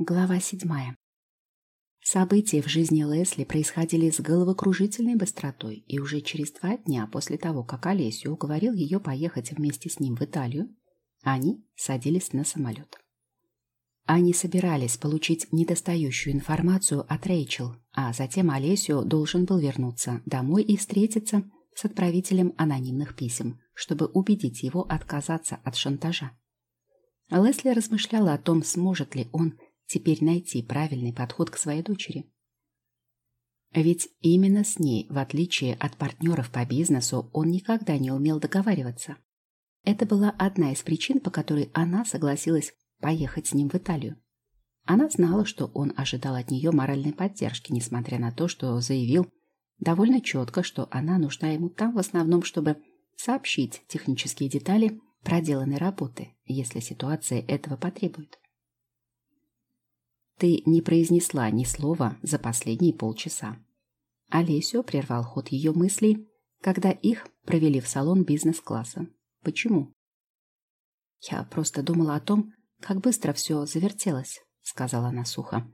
Глава седьмая. События в жизни Лесли происходили с головокружительной быстротой, и уже через два дня после того, как Олесю уговорил ее поехать вместе с ним в Италию, они садились на самолет. Они собирались получить недостающую информацию от Рэйчел, а затем Олесю должен был вернуться домой и встретиться с отправителем анонимных писем, чтобы убедить его отказаться от шантажа. Лесли размышляла о том, сможет ли он теперь найти правильный подход к своей дочери. Ведь именно с ней, в отличие от партнеров по бизнесу, он никогда не умел договариваться. Это была одна из причин, по которой она согласилась поехать с ним в Италию. Она знала, что он ожидал от нее моральной поддержки, несмотря на то, что заявил довольно четко, что она нужна ему там в основном, чтобы сообщить технические детали проделанной работы, если ситуация этого потребует. Ты не произнесла ни слова за последние полчаса. Олесю прервал ход ее мыслей, когда их провели в салон бизнес-класса. Почему? Я просто думала о том, как быстро все завертелось, сказала она сухо.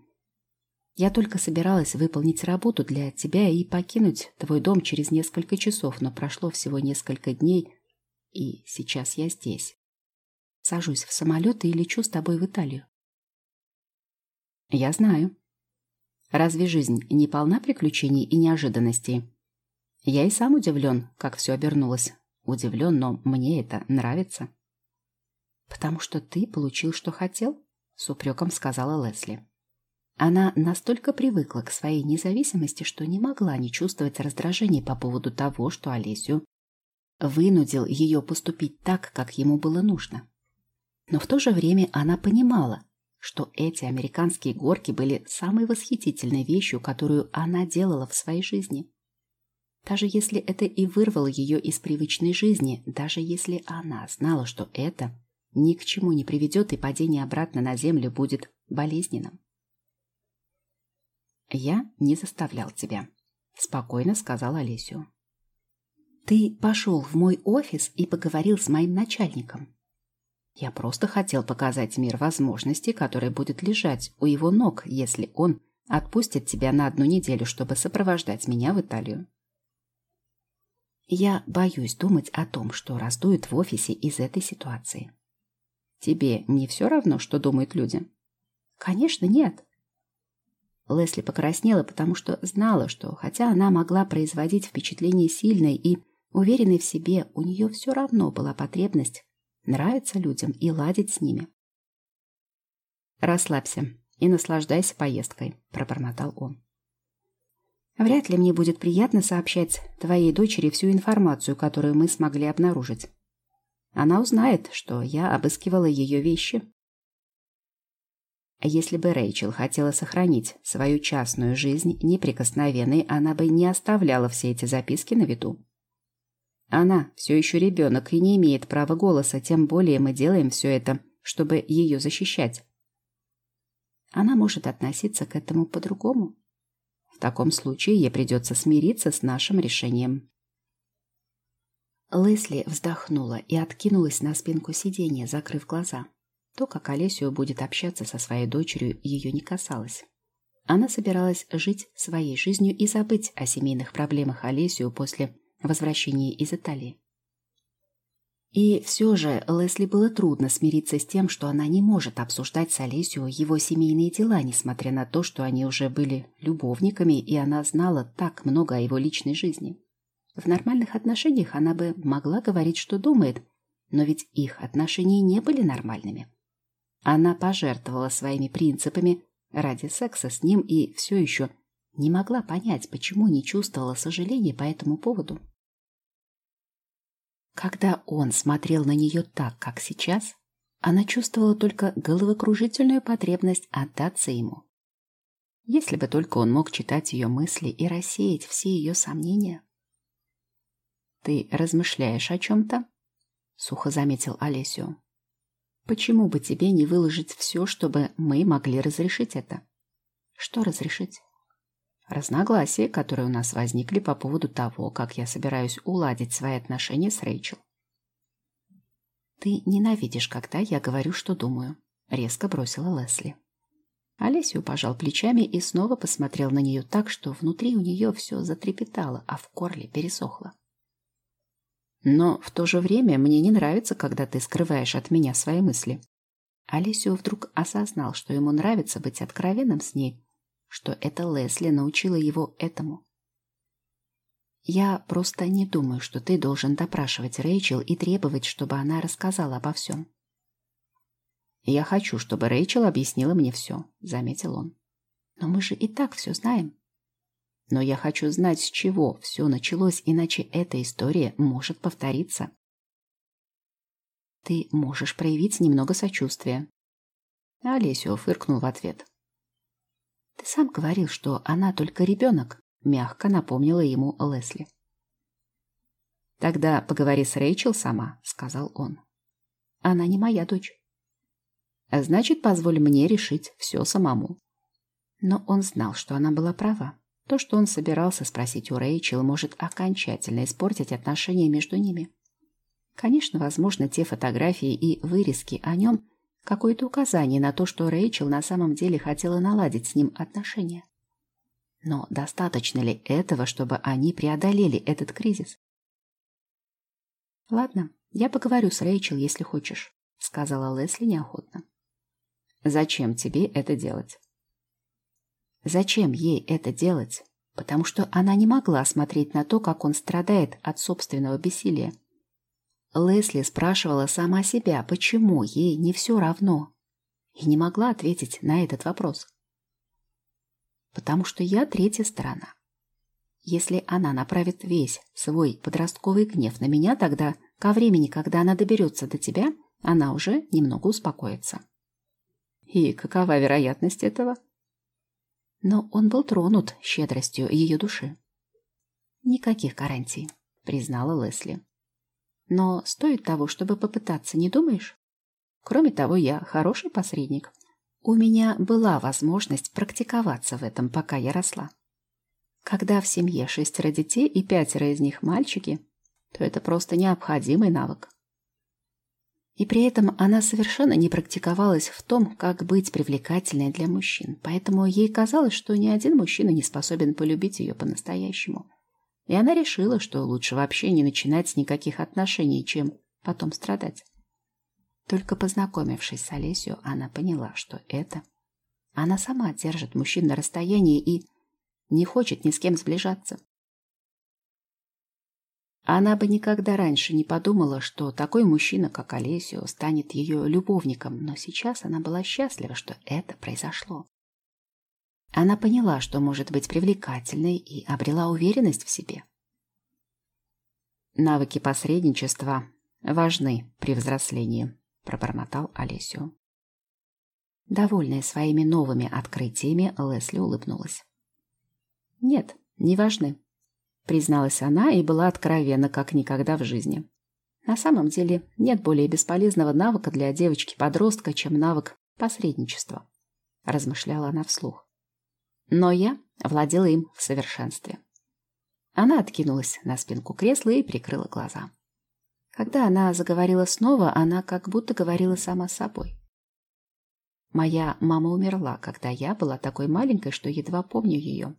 Я только собиралась выполнить работу для тебя и покинуть твой дом через несколько часов, но прошло всего несколько дней, и сейчас я здесь. Сажусь в самолет и лечу с тобой в Италию. Я знаю. Разве жизнь не полна приключений и неожиданностей? Я и сам удивлен, как все обернулось. Удивлен, но мне это нравится. Потому что ты получил, что хотел? С упреком сказала Лесли. Она настолько привыкла к своей независимости, что не могла не чувствовать раздражения по поводу того, что Олесю вынудил ее поступить так, как ему было нужно. Но в то же время она понимала, что эти американские горки были самой восхитительной вещью, которую она делала в своей жизни. Даже если это и вырвало ее из привычной жизни, даже если она знала, что это ни к чему не приведет и падение обратно на землю будет болезненным. «Я не заставлял тебя», — спокойно сказал Олесю. «Ты пошел в мой офис и поговорил с моим начальником. Я просто хотел показать мир возможностей, которые будет лежать у его ног, если он отпустит тебя на одну неделю, чтобы сопровождать меня в Италию. Я боюсь думать о том, что раздует в офисе из этой ситуации. Тебе не все равно, что думают люди? Конечно, нет. Лесли покраснела, потому что знала, что хотя она могла производить впечатление сильной и уверенной в себе, у нее все равно была потребность нравиться людям и ладить с ними. «Расслабься и наслаждайся поездкой», — пробормотал он. «Вряд ли мне будет приятно сообщать твоей дочери всю информацию, которую мы смогли обнаружить. Она узнает, что я обыскивала ее вещи». Если бы Рэйчел хотела сохранить свою частную жизнь неприкосновенной, она бы не оставляла все эти записки на виду. Она все еще ребенок и не имеет права голоса, тем более мы делаем все это, чтобы ее защищать. Она может относиться к этому по-другому. В таком случае ей придется смириться с нашим решением. Лесли вздохнула и откинулась на спинку сиденья, закрыв глаза. То, как Олесио будет общаться со своей дочерью, ее не касалось. Она собиралась жить своей жизнью и забыть о семейных проблемах Олесио после возвращении из Италии. И все же Лесли было трудно смириться с тем, что она не может обсуждать с Олесио его семейные дела, несмотря на то, что они уже были любовниками, и она знала так много о его личной жизни. В нормальных отношениях она бы могла говорить, что думает, но ведь их отношения не были нормальными. Она пожертвовала своими принципами ради секса с ним и все еще не могла понять, почему не чувствовала сожаления по этому поводу. Когда он смотрел на нее так, как сейчас, она чувствовала только головокружительную потребность отдаться ему. Если бы только он мог читать ее мысли и рассеять все ее сомнения. «Ты размышляешь о чем-то?» — сухо заметил Олесио. «Почему бы тебе не выложить все, чтобы мы могли разрешить это?» «Что разрешить?» Разногласия, которые у нас возникли по поводу того, как я собираюсь уладить свои отношения с Рэйчел. «Ты ненавидишь, когда я говорю, что думаю», — резко бросила Лесли. Олесю пожал плечами и снова посмотрел на нее так, что внутри у нее все затрепетало, а в горле пересохло. Но в то же время мне не нравится, когда ты скрываешь от меня свои мысли. Олесио вдруг осознал, что ему нравится быть откровенным с ней, что это Лесли научила его этому. Я просто не думаю, что ты должен допрашивать Рэйчел и требовать, чтобы она рассказала обо всем. Я хочу, чтобы Рэйчел объяснила мне все, заметил он. Но мы же и так все знаем. Но я хочу знать, с чего все началось, иначе эта история может повториться. Ты можешь проявить немного сочувствия. Олесио фыркнул в ответ. Ты сам говорил, что она только ребенок, мягко напомнила ему Лесли. Тогда поговори с Рэйчел сама, сказал он. Она не моя дочь. А значит, позволь мне решить все самому. Но он знал, что она была права. То, что он собирался спросить у Рэйчел, может окончательно испортить отношения между ними. Конечно, возможно, те фотографии и вырезки о нем – какое-то указание на то, что Рэйчел на самом деле хотела наладить с ним отношения. Но достаточно ли этого, чтобы они преодолели этот кризис? «Ладно, я поговорю с Рэйчел, если хочешь», — сказала Лесли неохотно. «Зачем тебе это делать?» Зачем ей это делать? Потому что она не могла смотреть на то, как он страдает от собственного бессилия. Лесли спрашивала сама себя, почему ей не все равно, и не могла ответить на этот вопрос. Потому что я третья сторона. Если она направит весь свой подростковый гнев на меня, тогда ко времени, когда она доберется до тебя, она уже немного успокоится. И какова вероятность этого? но он был тронут щедростью ее души. «Никаких гарантий», — признала Лесли. «Но стоит того, чтобы попытаться, не думаешь? Кроме того, я хороший посредник. У меня была возможность практиковаться в этом, пока я росла. Когда в семье шестеро детей и пятеро из них мальчики, то это просто необходимый навык. И при этом она совершенно не практиковалась в том, как быть привлекательной для мужчин, поэтому ей казалось, что ни один мужчина не способен полюбить ее по-настоящему. И она решила, что лучше вообще не начинать с никаких отношений, чем потом страдать. Только познакомившись с Олесью, она поняла, что это... Она сама держит мужчин на расстоянии и не хочет ни с кем сближаться. Она бы никогда раньше не подумала, что такой мужчина, как Олесио, станет ее любовником, но сейчас она была счастлива, что это произошло. Она поняла, что может быть привлекательной и обрела уверенность в себе. «Навыки посредничества важны при взрослении», — пробормотал Олесио. Довольная своими новыми открытиями, Лесли улыбнулась. «Нет, не важны призналась она и была откровенна, как никогда в жизни. На самом деле нет более бесполезного навыка для девочки-подростка, чем навык посредничества, размышляла она вслух. Но я владела им в совершенстве. Она откинулась на спинку кресла и прикрыла глаза. Когда она заговорила снова, она как будто говорила сама с собой. Моя мама умерла, когда я была такой маленькой, что едва помню ее.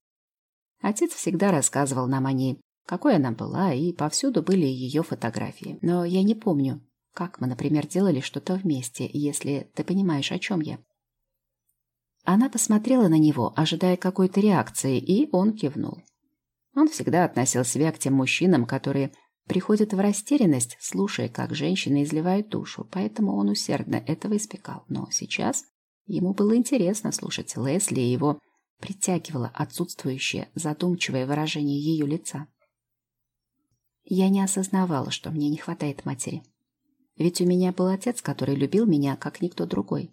Отец всегда рассказывал нам о ней, какой она была, и повсюду были ее фотографии. Но я не помню, как мы, например, делали что-то вместе, если ты понимаешь, о чем я. Она посмотрела на него, ожидая какой-то реакции, и он кивнул. Он всегда относил себя к тем мужчинам, которые приходят в растерянность, слушая, как женщины изливают душу, поэтому он усердно этого испекал. Но сейчас ему было интересно слушать Лесли и его притягивало отсутствующее задумчивое выражение ее лица. Я не осознавала, что мне не хватает матери. Ведь у меня был отец, который любил меня, как никто другой.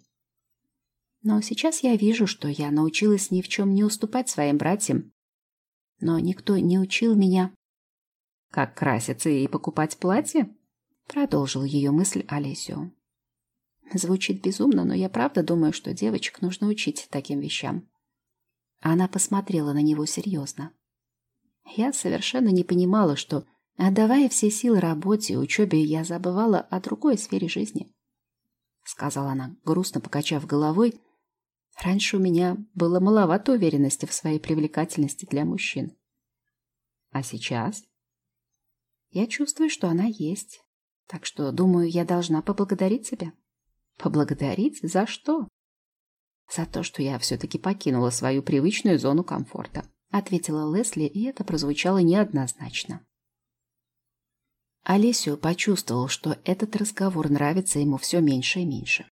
Но сейчас я вижу, что я научилась ни в чем не уступать своим братьям. Но никто не учил меня... «Как краситься и покупать платье?» Продолжил ее мысль Олесио. Звучит безумно, но я правда думаю, что девочек нужно учить таким вещам. Она посмотрела на него серьезно. Я совершенно не понимала, что, отдавая все силы работе и учебе, я забывала о другой сфере жизни. Сказала она, грустно покачав головой, Раньше у меня было маловато уверенности в своей привлекательности для мужчин. А сейчас? Я чувствую, что она есть. Так что, думаю, я должна поблагодарить тебя. Поблагодарить? За что? За то, что я все-таки покинула свою привычную зону комфорта, ответила Лесли, и это прозвучало неоднозначно. Олесио почувствовал, что этот разговор нравится ему все меньше и меньше.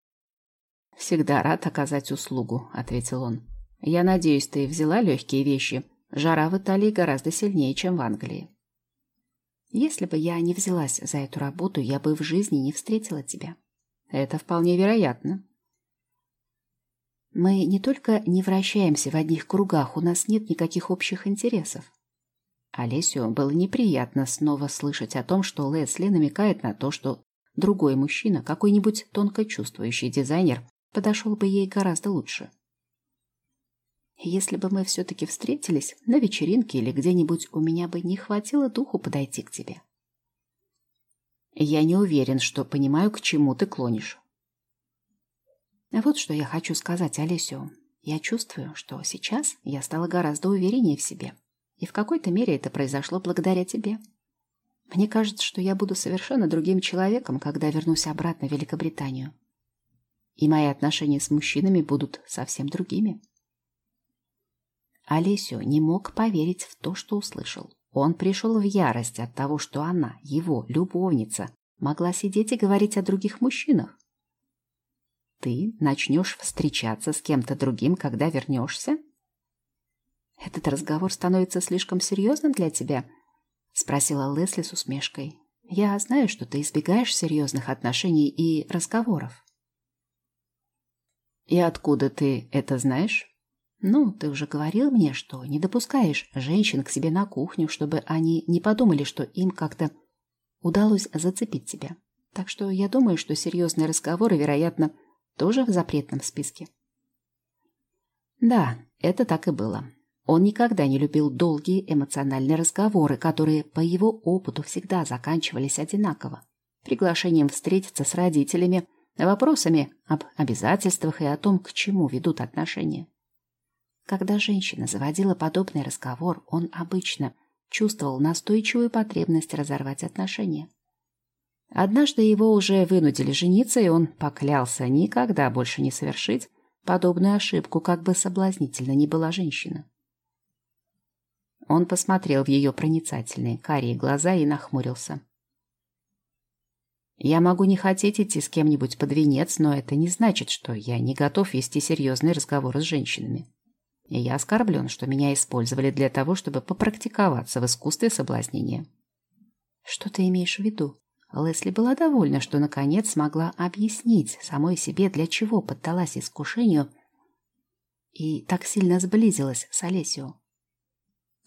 «Всегда рад оказать услугу», — ответил он. «Я надеюсь, ты взяла легкие вещи. Жара в Италии гораздо сильнее, чем в Англии». «Если бы я не взялась за эту работу, я бы в жизни не встретила тебя». «Это вполне вероятно». «Мы не только не вращаемся в одних кругах, у нас нет никаких общих интересов». Олесю было неприятно снова слышать о том, что Лесли намекает на то, что другой мужчина, какой-нибудь тонко чувствующий дизайнер, подошел бы ей гораздо лучше. Если бы мы все-таки встретились на вечеринке или где-нибудь, у меня бы не хватило духу подойти к тебе. Я не уверен, что понимаю, к чему ты клонишь. Вот что я хочу сказать Олесю. Я чувствую, что сейчас я стала гораздо увереннее в себе. И в какой-то мере это произошло благодаря тебе. Мне кажется, что я буду совершенно другим человеком, когда вернусь обратно в Великобританию и мои отношения с мужчинами будут совсем другими. Олесю не мог поверить в то, что услышал. Он пришел в ярость от того, что она, его любовница, могла сидеть и говорить о других мужчинах. Ты начнешь встречаться с кем-то другим, когда вернешься? Этот разговор становится слишком серьезным для тебя? Спросила Лесли с усмешкой. Я знаю, что ты избегаешь серьезных отношений и разговоров. «И откуда ты это знаешь?» «Ну, ты уже говорил мне, что не допускаешь женщин к себе на кухню, чтобы они не подумали, что им как-то удалось зацепить тебя. Так что я думаю, что серьезные разговоры, вероятно, тоже в запретном списке». Да, это так и было. Он никогда не любил долгие эмоциональные разговоры, которые по его опыту всегда заканчивались одинаково. Приглашением встретиться с родителями – вопросами об обязательствах и о том, к чему ведут отношения. Когда женщина заводила подобный разговор, он обычно чувствовал настойчивую потребность разорвать отношения. Однажды его уже вынудили жениться, и он поклялся никогда больше не совершить подобную ошибку, как бы соблазнительно ни была женщина. Он посмотрел в ее проницательные карие глаза и нахмурился. Я могу не хотеть идти с кем-нибудь под венец, но это не значит, что я не готов вести серьезные разговоры с женщинами. И я оскорблен, что меня использовали для того, чтобы попрактиковаться в искусстве соблазнения. Что ты имеешь в виду? Лесли была довольна, что наконец смогла объяснить самой себе, для чего поддалась искушению и так сильно сблизилась с Олесио.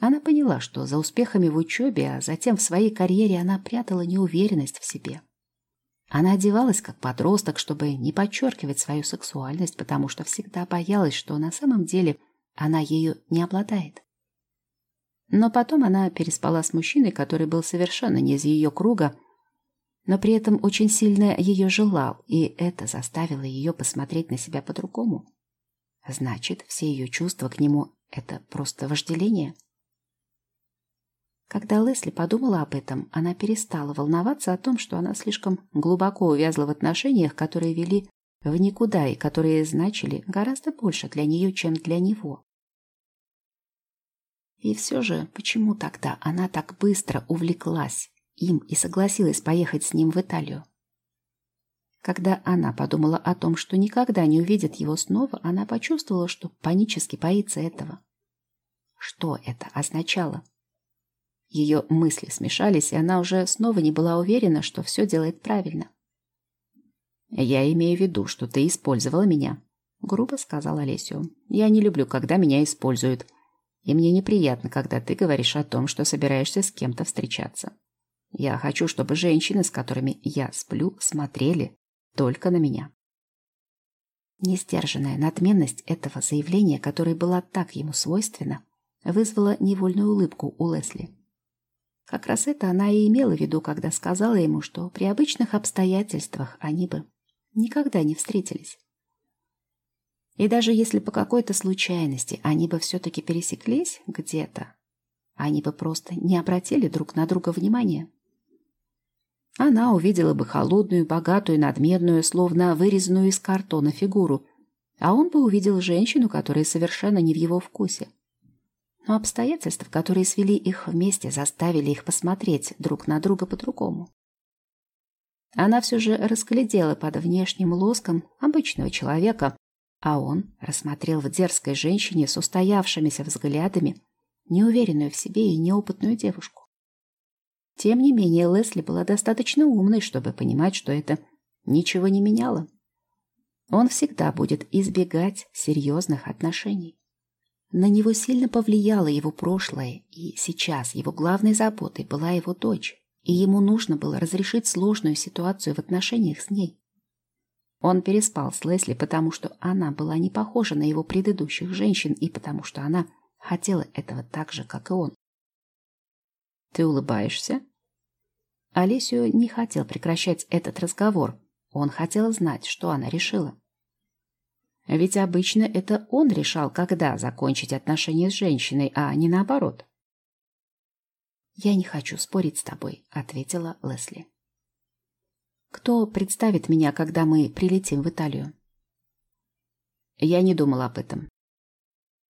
Она поняла, что за успехами в учебе, а затем в своей карьере она прятала неуверенность в себе. Она одевалась как подросток, чтобы не подчеркивать свою сексуальность, потому что всегда боялась, что на самом деле она ею не обладает. Но потом она переспала с мужчиной, который был совершенно не из ее круга, но при этом очень сильно ее желал, и это заставило ее посмотреть на себя по-другому. Значит, все ее чувства к нему — это просто вожделение? Когда Лесли подумала об этом, она перестала волноваться о том, что она слишком глубоко увязла в отношениях, которые вели в никуда и которые значили гораздо больше для нее, чем для него. И все же, почему тогда она так быстро увлеклась им и согласилась поехать с ним в Италию? Когда она подумала о том, что никогда не увидит его снова, она почувствовала, что панически боится этого. Что это означало? Ее мысли смешались, и она уже снова не была уверена, что все делает правильно. «Я имею в виду, что ты использовала меня», — грубо сказала Олесю. «Я не люблю, когда меня используют. И мне неприятно, когда ты говоришь о том, что собираешься с кем-то встречаться. Я хочу, чтобы женщины, с которыми я сплю, смотрели только на меня». Несдержанная надменность этого заявления, которое была так ему свойственна, вызвала невольную улыбку у Лесли. Как раз это она и имела в виду, когда сказала ему, что при обычных обстоятельствах они бы никогда не встретились. И даже если по какой-то случайности они бы все-таки пересеклись где-то, они бы просто не обратили друг на друга внимания. Она увидела бы холодную, богатую, надменную, словно вырезанную из картона фигуру, а он бы увидел женщину, которая совершенно не в его вкусе. Но обстоятельства, которые свели их вместе, заставили их посмотреть друг на друга по-другому. Она все же расглядела под внешним лоском обычного человека, а он рассмотрел в дерзкой женщине с устоявшимися взглядами неуверенную в себе и неопытную девушку. Тем не менее, Лесли была достаточно умной, чтобы понимать, что это ничего не меняло. Он всегда будет избегать серьезных отношений. На него сильно повлияло его прошлое, и сейчас его главной заботой была его дочь, и ему нужно было разрешить сложную ситуацию в отношениях с ней. Он переспал с Лесли, потому что она была не похожа на его предыдущих женщин и потому что она хотела этого так же, как и он. Ты улыбаешься? Алисию не хотел прекращать этот разговор. Он хотел знать, что она решила. Ведь обычно это он решал, когда закончить отношения с женщиной, а не наоборот. «Я не хочу спорить с тобой», — ответила Лесли. «Кто представит меня, когда мы прилетим в Италию?» Я не думал об этом.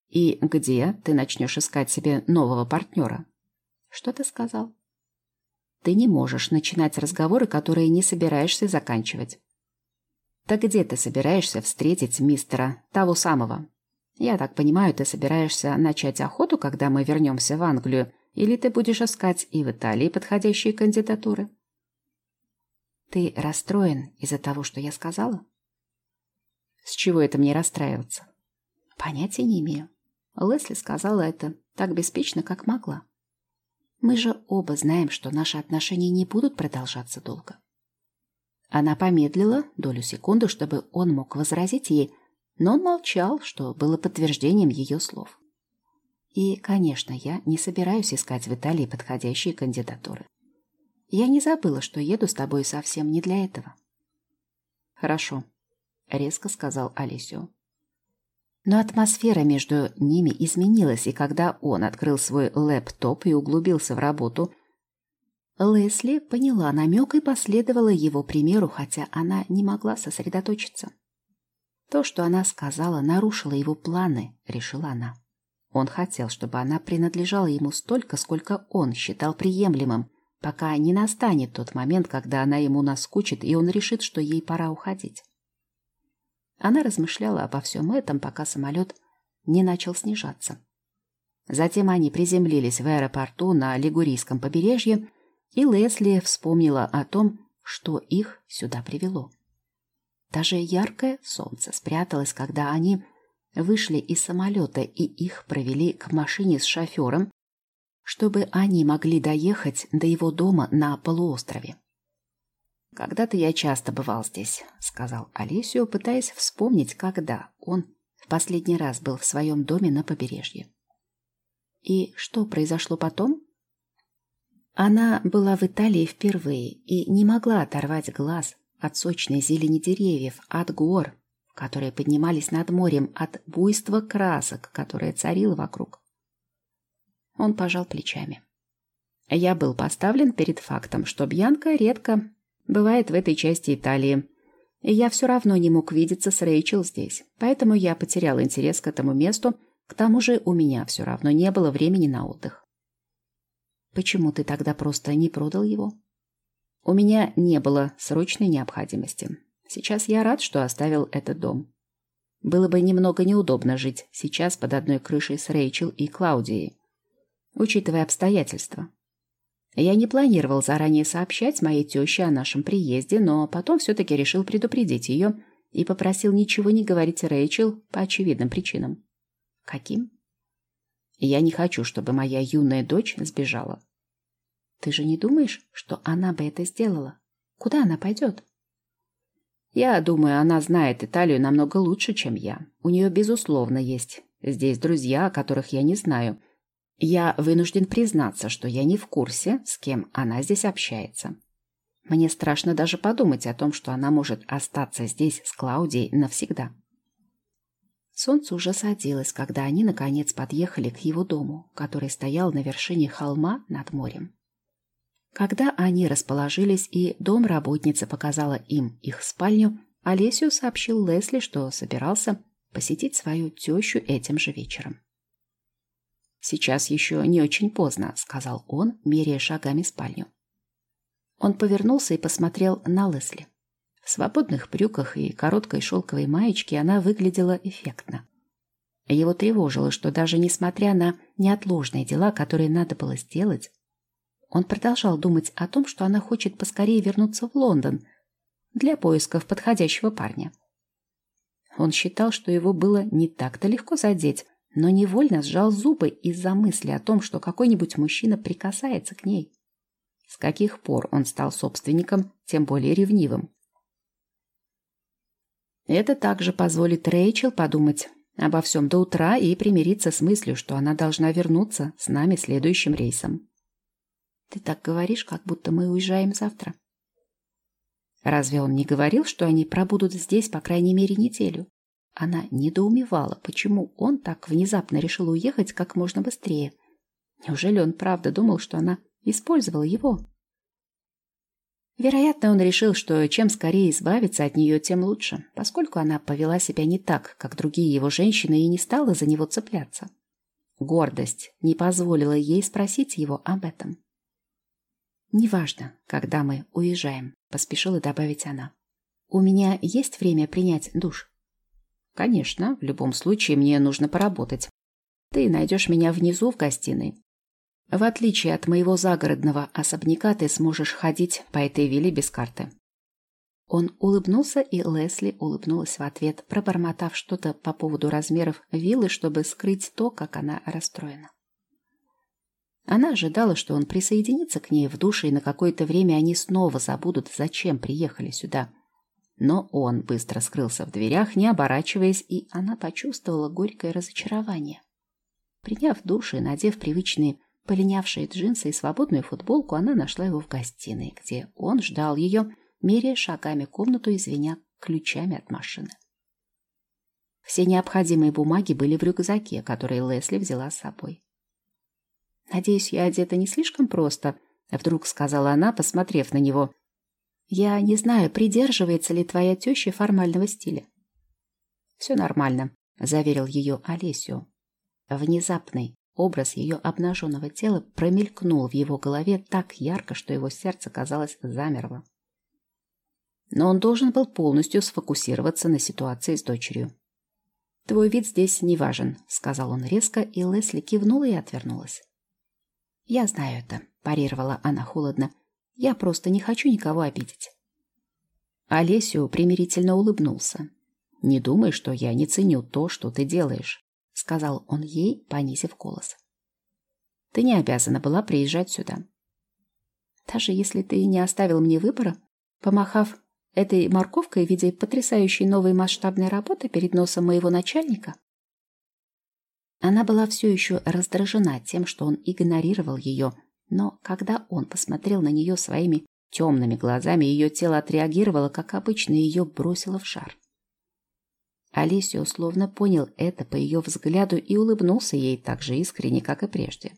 «И где ты начнешь искать себе нового партнера?» Что ты сказал? Ты не можешь начинать разговоры, которые не собираешься заканчивать. Так где ты собираешься встретить мистера, того самого? Я так понимаю, ты собираешься начать охоту, когда мы вернемся в Англию, или ты будешь искать и в Италии подходящие кандидатуры? Ты расстроен из-за того, что я сказала? С чего это мне расстраиваться? Понятия не имею. Лесли сказала это так беспечно, как могла. Мы же оба знаем, что наши отношения не будут продолжаться долго. Она помедлила долю секунды, чтобы он мог возразить ей, но он молчал, что было подтверждением ее слов. И, конечно, я не собираюсь искать в Италии подходящие кандидатуры. Я не забыла, что еду с тобой совсем не для этого. Хорошо, резко сказал Алисио. Но атмосфера между ними изменилась, и когда он открыл свой лэптоп и углубился в работу, Лесли поняла намек и последовала его примеру, хотя она не могла сосредоточиться. То, что она сказала, нарушило его планы, решила она. Он хотел, чтобы она принадлежала ему столько, сколько он считал приемлемым, пока не настанет тот момент, когда она ему наскучит, и он решит, что ей пора уходить. Она размышляла обо всем этом, пока самолет не начал снижаться. Затем они приземлились в аэропорту на Лигурийском побережье, и Лесли вспомнила о том, что их сюда привело. Даже яркое солнце спряталось, когда они вышли из самолета, и их провели к машине с шофером, чтобы они могли доехать до его дома на полуострове. «Когда-то я часто бывал здесь», — сказал Олесио, пытаясь вспомнить, когда он в последний раз был в своем доме на побережье. «И что произошло потом?» Она была в Италии впервые и не могла оторвать глаз от сочной зелени деревьев, от гор, которые поднимались над морем, от буйства красок, которое царило вокруг. Он пожал плечами. Я был поставлен перед фактом, что Бьянка редко Бывает в этой части Италии. И я все равно не мог видеться с Рэйчел здесь. Поэтому я потерял интерес к этому месту. К тому же у меня все равно не было времени на отдых. Почему ты тогда просто не продал его? У меня не было срочной необходимости. Сейчас я рад, что оставил этот дом. Было бы немного неудобно жить сейчас под одной крышей с Рэйчел и Клаудией, учитывая обстоятельства. Я не планировал заранее сообщать моей теще о нашем приезде, но потом все-таки решил предупредить ее и попросил ничего не говорить Рэйчел по очевидным причинам. Каким? Я не хочу, чтобы моя юная дочь сбежала. Ты же не думаешь, что она бы это сделала? Куда она пойдет? Я думаю, она знает Италию намного лучше, чем я. У нее, безусловно, есть здесь друзья, которых я не знаю — я вынужден признаться, что я не в курсе, с кем она здесь общается. Мне страшно даже подумать о том, что она может остаться здесь с Клаудией навсегда. Солнце уже садилось, когда они, наконец, подъехали к его дому, который стоял на вершине холма над морем. Когда они расположились и домработница показала им их спальню, Олесю сообщил Лесли, что собирался посетить свою тещу этим же вечером. «Сейчас еще не очень поздно», — сказал он, меряя шагами спальню. Он повернулся и посмотрел на Лесли. В свободных брюках и короткой шелковой маечке она выглядела эффектно. Его тревожило, что даже несмотря на неотложные дела, которые надо было сделать, он продолжал думать о том, что она хочет поскорее вернуться в Лондон для поисков подходящего парня. Он считал, что его было не так-то легко задеть, но невольно сжал зубы из-за мысли о том, что какой-нибудь мужчина прикасается к ней. С каких пор он стал собственником, тем более ревнивым? Это также позволит Рэйчел подумать обо всем до утра и примириться с мыслью, что она должна вернуться с нами следующим рейсом. Ты так говоришь, как будто мы уезжаем завтра. Разве он не говорил, что они пробудут здесь по крайней мере неделю? Она недоумевала, почему он так внезапно решил уехать как можно быстрее. Неужели он правда думал, что она использовала его? Вероятно, он решил, что чем скорее избавиться от нее, тем лучше, поскольку она повела себя не так, как другие его женщины, и не стала за него цепляться. Гордость не позволила ей спросить его об этом. «Неважно, когда мы уезжаем», — поспешила добавить она. «У меня есть время принять душ?» «Конечно, в любом случае мне нужно поработать. Ты найдешь меня внизу в гостиной. В отличие от моего загородного особняка, ты сможешь ходить по этой вилле без карты. Он улыбнулся, и Лесли улыбнулась в ответ, пробормотав что-то по поводу размеров виллы, чтобы скрыть то, как она расстроена. Она ожидала, что он присоединится к ней в душе, и на какое-то время они снова забудут, зачем приехали сюда. Но он быстро скрылся в дверях, не оборачиваясь, и она почувствовала горькое разочарование. Приняв душ и надев привычные Полинявшие джинсы и свободную футболку, она нашла его в гостиной, где он ждал ее, меряя шагами комнату и звеня ключами от машины. Все необходимые бумаги были в рюкзаке, который Лесли взяла с собой. «Надеюсь, я одета не слишком просто», — вдруг сказала она, посмотрев на него. «Я не знаю, придерживается ли твоя теща формального стиля». «Все нормально», — заверил ее Олесю. Внезапный, Образ ее обнаженного тела промелькнул в его голове так ярко, что его сердце, казалось, замерло. Но он должен был полностью сфокусироваться на ситуации с дочерью. «Твой вид здесь не важен», — сказал он резко, и Лесли кивнула и отвернулась. «Я знаю это», — парировала она холодно. «Я просто не хочу никого обидеть». Олесю примирительно улыбнулся. «Не думай, что я не ценю то, что ты делаешь сказал он ей, понизив голос. Ты не обязана была приезжать сюда. Даже если ты не оставил мне выбора, помахав этой морковкой в виде потрясающей новой масштабной работы перед носом моего начальника, она была все еще раздражена тем, что он игнорировал ее, но когда он посмотрел на нее своими темными глазами, ее тело отреагировало, как обычно, и ее бросило в шар. Алисио словно понял это по ее взгляду и улыбнулся ей так же искренне, как и прежде.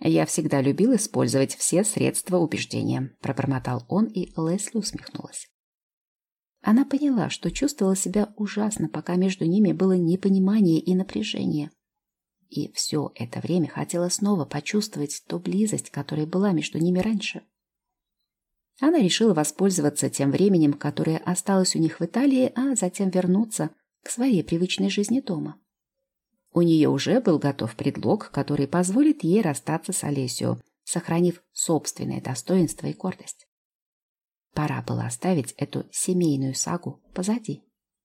«Я всегда любил использовать все средства убеждения», – пробормотал он, и Лесли усмехнулась. Она поняла, что чувствовала себя ужасно, пока между ними было непонимание и напряжение. И все это время хотела снова почувствовать ту близость, которая была между ними раньше. Она решила воспользоваться тем временем, которое осталось у них в Италии, а затем вернуться к своей привычной жизни дома. У нее уже был готов предлог, который позволит ей расстаться с Олесио, сохранив собственное достоинство и гордость. Пора было оставить эту семейную сагу позади.